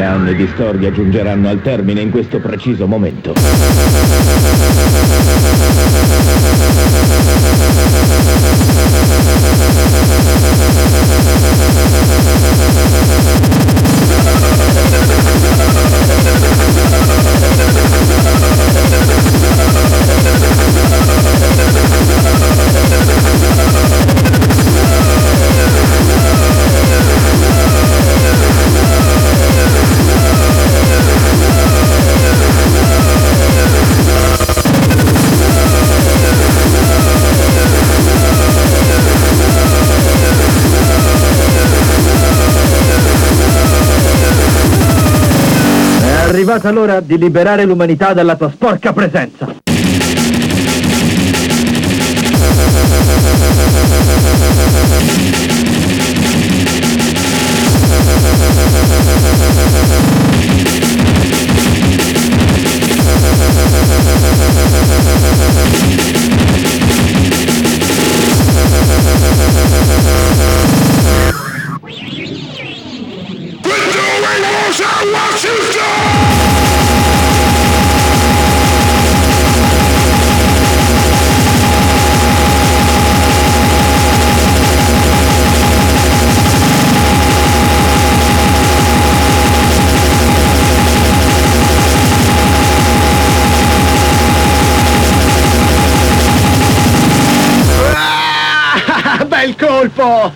anni di storia giungeranno al termine in questo preciso momento. Arrivata l'ora di liberare l'umanità dalla tua sporca presenza. Bel colpo!